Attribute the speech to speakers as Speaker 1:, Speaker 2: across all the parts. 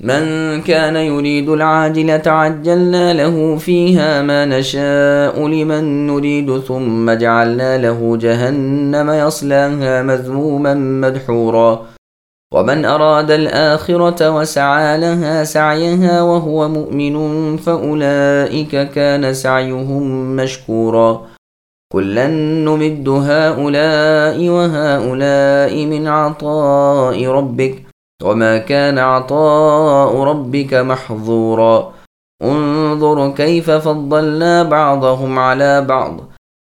Speaker 1: من كان يريد العاجلة عجلنا له فيها ما نشاء لمن نريد ثم جعلنا له جهنم يصلاها مذموما مدحورا. ومن أراد الآخرة وسعى لها سعيها وهو مؤمن فأولئك كان سعيهم مشكورا. كلا نمد هؤلاء وهؤلاء من عطاء ربك. وما كان عطاء ربك محظورا انظر كيف فضلنا بعضهم على بعض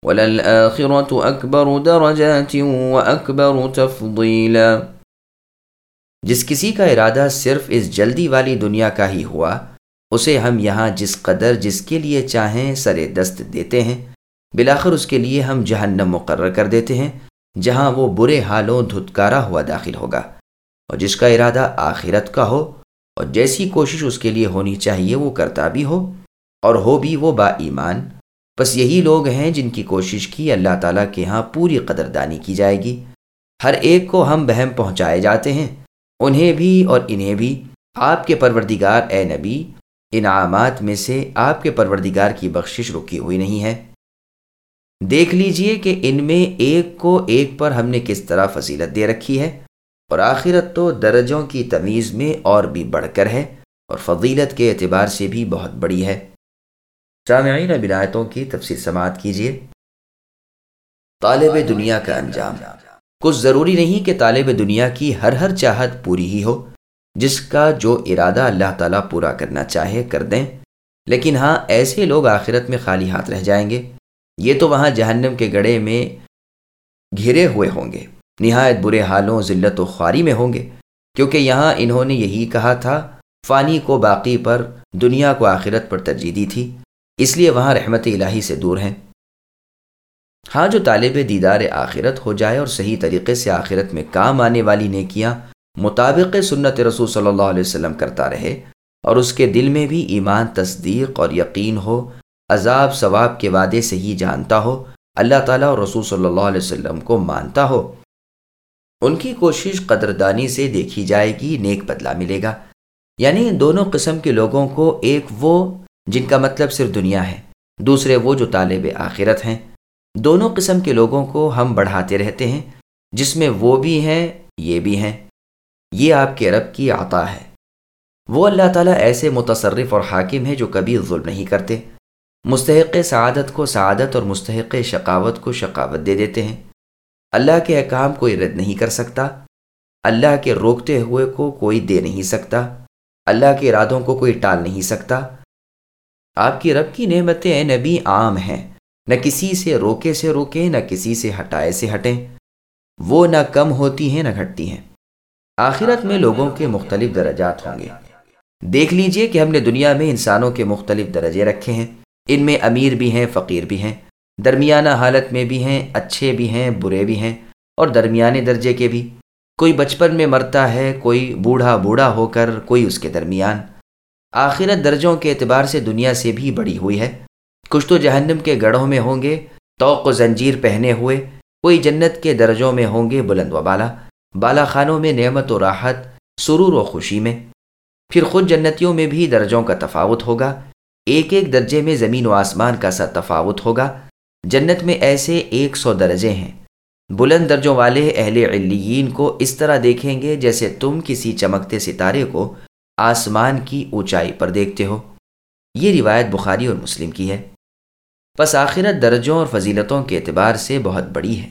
Speaker 1: وللآخرة أكبر درجات وأكبر تفضيلا
Speaker 2: جس کسی کا ارادہ صرف اس جلدی والی دنیا کا ہی ہوا، اسے ہم یہاں جس قدر جس کے لیے چاہیں سر دست دیتے ہیں، بلاخر اس کے لیے ہم جہنم مقرر کر دیتے ہیں، جہاں وہ برے حالوں دھتکارا ہوا داخل ہوگا۔ اور جس کا ارادہ آخرت کا ہو، اور جیسی کوشش اس کے لیے ہونی چاہیے وہ کرتا بھی ہو، اور ہو بھی وہ با ایمان۔ بس یہی لوگ ہیں جن کی کوشش کی اللہ تعالیٰ کے ہاں پوری قدردانی کی جائے گی۔ ہر ایک کو ہم بہم پہنچائے جاتے ہیں، انہیں بھی اور انہیں بھی۔ آپ کے پروردگار، اے نبی انعامات میں سے آپ کے پروردگار کی بخشش رکی ہوئی نہیں ہے۔ دیکھ لیجیے کہ ان میں ایک کو ایک پر ہم نے کس طرح فضیلت دے رکھی ہے۔ اور آخرت تو درجوں کی تمیز میں اور بھی بڑھ کر ہے اور فضیلت کے اعتبار سے بھی بہت بڑی ہے۔ سامعین بنایتوں کی تفصیل سماعت کیجیے۔ طالب دنیا کا انجام۔ کچھ ضروری نہیں کہ طالب دنیا کی ہر ہر چاہت پوری ہی ہو، جس کا جو ارادہ اللہ تعالیٰ پورا کرنا چاہے کر دیں۔ لیکن ہاں ایسے لوگ آخرت میں خالی ہاتھ رہ جائیں گے۔ یہ تو وہاں جہنم کے گڑے میں گھرے ہوئے ہوں گے۔ نہایت برے حالوں ذلت و خواری میں ہوں گے۔ کیونکہ یہاں انہوں نے یہی کہا تھا، فانی کو باقی پر دنیا کو آخرت پر ترجیح دی تھی، اس لیے وہاں رحمت الہی سے دور ہیں۔ ہاں جو طالب دیدار آخرت ہو جائے اور صحیح طریقے سے آخرت میں کام آنے والی نیکیاں مطابق سنت رسول صلی اللہ علیہ وسلم کرتا رہے اور اس کے دل میں بھی ایمان تصدیق اور یقین ہو، عذاب ثواب کے وعدے سے ہی جانتا ہو، اللہ تعالیٰ اور رسول صلی اللہ علیہ وسلم کو مانتا ہو۔ ان کی کوشش قدردانی سے دیکھی جائے گی، نیک بدلہ ملے گا۔ یعنی دونوں قسم کے لوگوں کو ایک وہ جن کا مطلب صرف دنیا ہے، دوسرے وہ جو طالب آخرت ہیں۔ دونوں قسم کے لوگوں کو ہم بڑھاتے رہتے ہیں، جس میں وہ بھی ہیں، یہ بھی ہیں۔ یہ آپ کے رب کی عطا ہے۔ وہ اللہ تعالیٰ ایسے متصرف اور حاکم ہیں جو کبھی ظلم نہیں کرتے۔ مستحق سعادت کو سعادت اور مستحق شقاوت کو شقاوت دے دیتے ہیں۔ اللہ کے احکام کوئی رد نہیں کر سکتا، اللہ کے روکتے ہوئے کو کوئی دے نہیں سکتا، اللہ کے ارادوں کو کوئی ٹال نہیں سکتا۔ آپ کی رب کی نعمتیں نبی عام ہیں، نہ کسی سے روکے سے روکیں، نہ کسی سے ہٹائے سے ہٹیں۔ وہ نہ کم ہوتی ہیں، نہ گھٹتی ہیں۔ آخرت میں لوگوں کے مختلف درجات ہوں گے۔ دیکھ لیجیے کہ ہم نے دنیا میں انسانوں کے مختلف درجے رکھے ہیں۔ ان میں امیر بھی ہیں، فقیر بھی ہیں۔ درمیانہ حالت میں بھی ہیں، اچھے بھی ہیں، برے بھی ہیں، اور درمیانے درجے کے بھی۔ کوئی بچپن میں مرتا ہے، کوئی بوڑھا بوڑھا ہو کر، کوئی اس کے درمیان۔ آخرت درجوں کے اعتبار سے دنیا سے بھی بڑی ہوئی ہے۔ کچھ تو جہنم کے گڑھوں میں ہوں گے، توق و زنجیر پہنے ہوئے، کوئی جنت کے درجوں میں ہوں گے بلند و بالا۔ بالا خانوں میں نعمت و راحت، سرور و خوشی میں۔ پھر خود جنتیوں میں بھی درجوں کا تفاوت ہوگا۔ ایک ایک درجے میں زمین و آسمان کا سا تفاوت ہوگا۔ جنت میں ایسے ایک سو درجے ہیں۔ بلند درجوں والے اہل علیین کو اس طرح دیکھیں گے جیسے تم کسی چمکتے ستارے کو آسمان کی اونچائی پر دیکھتے ہو۔ یہ روایت بخاری اور مسلم کی ہے۔ پس آخرت درجوں اور فضیلتوں کے اعتبار سے بہت بڑی ہے۔